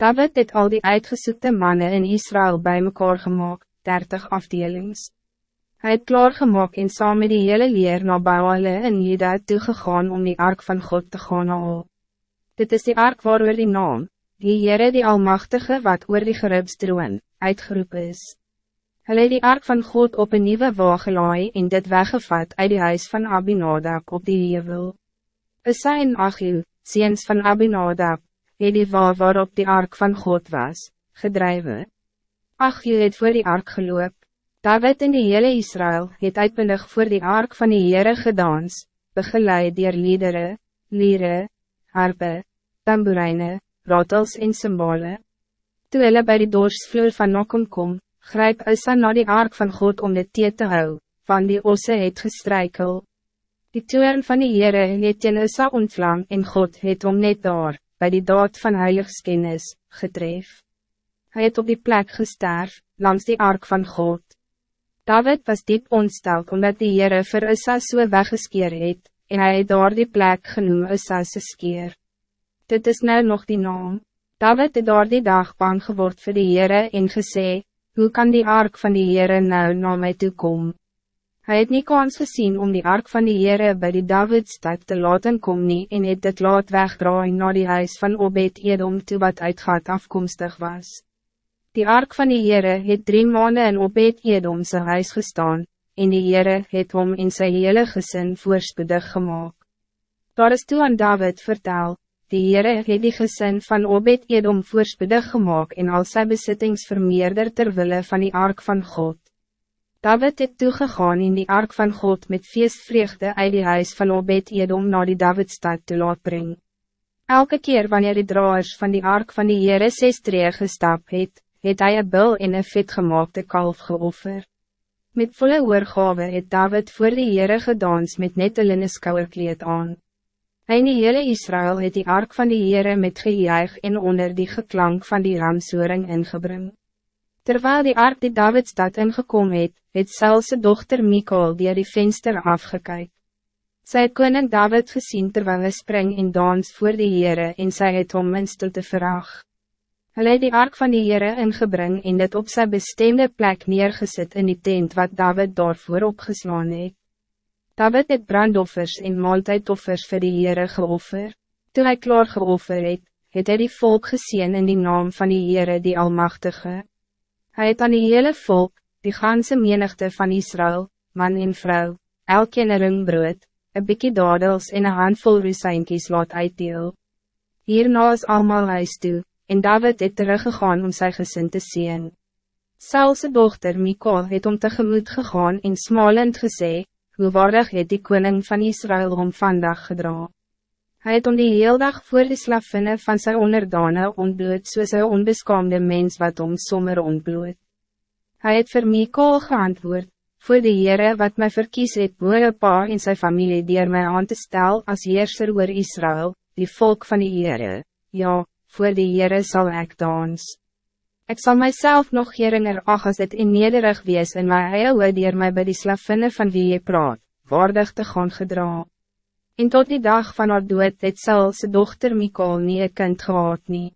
David het al die uitgesoekte mannen in Israël bij mekaar gemaakt, 30 afdelings. Hij het klaargemaak en saam met die hele leer na Baale in Juda toegegaan om die ark van God te gaan haal. Dit is die ark waar die naam, die Heere die Almachtige wat oor die geribstroon, uitgeroep is. Hulle het die ark van God op een nieuwe wagelaai en dit weggevat uit die huis van Abinadab op die hevel. Issa en Achiel, ziens van Abinadab, het die wa waarop die ark van God was, gedrijven. Achiel het voor die ark geloop. David en die hele Israël het uitbundig voor die ark van die Heere gedans, begeleid dier liedere, liere, harpe, tamboerijne, rotels en symbole. Toe hulle by die doorsvloer van Nokon kom, grijp Issa na die ark van God om dit tee te hou, van die osse het gestrijkel. Die toern van die Heere het teen Issa ontvlam en God het om net daar, bij die daad van heiligskennis, getref. Hij het op die plek gesterf, langs die ark van God. David was diep ontsteld omdat die Heere vir Issa so weggeskeer het, en hij het daar die plek genoem Issa's skeer. Dit is nou nog die naam. David het daar die dag bang geword vir die Heere en gesê, hoe kan die ark van die Heere nou na my toe kom? Hij het niet kans gezien om die ark van die Heere bij die Davidstad te laten kom nie en het dit laat wegdraai na die huis van Obed Edom toe wat uitgaat afkomstig was. Die ark van die Heere het drie maanden in Obed Edom sy huis gestaan, en die Heere het hom in sy hele gezin voorspoedig gemaakt. Daar is toe aan David vertel, die Heere het die gezin van Obed Edom voorspoedig gemaakt en al sy besittings vermeerder terwille van die ark van God. David het toegegaan in die ark van God met feestvreugde uit die huis van Obed Edom naar die Davidstad te laat brengen. Elke keer wanneer die draers van die ark van die Heere ses tree gestap het, het hy een bil en een vetgemaakte kalf geoffer. Met volle oorgave het David voor die Heere gedans met net een skouwerkleed aan. Hy en die hele Israël het die ark van die Heere met gejuig en onder die geklank van die ramsoring ingebring. Terwijl die ark die Davidstad ingekom het, het Saulse dochter Mikael die die venster afgekyk. Sy het koning David gezien terwijl hy spring en dans voor die Heere en sy het om in stilte verag. Hulle het die ark van die Heere ingebring en dit op zijn bestemde plek neergezet in die tent wat David daarvoor opgeslaan het. David het brandoffers en maaltijdoffers vir die Heere geoffer. Toen hij klaar geoffer het, het hy die volk gezien in die naam van die Heere die Almachtige. Hij het aan die hele volk, die ganse menigte van Israël, man en vrouw, elkeen een ringbrood, een bikkie dadels en een handvol rusijnkies laat uitdeel. Hierna is allemaal huis toe, en David het teruggegaan om zijn gezin te zien. Saulse dochter Mikol het om tegemoet gegaan en smalend gesê, hoe waardig het die koning van Israël om vandag gedra. Hij het om die heel dag voor de slavinne van zijn onderdane ontbloed soos een onbeskaamde mens wat om sommer ontbloed. Hij het vir Mikael geantwoord, voor de Heere wat mij verkies het boe pa en zijn familie dier mij aan te stel als heerser oor Israël, die volk van die Heere, ja, voor de Heere zal ik dans. Ik zal mijzelf nog geringer ach as het in nederig wees en my eie dier mij bij die slavinne van wie je praat, waardig te gaan gedra. En tot die dag van haar dood het Saul sy dochter Mikael nie een kind gehad nie.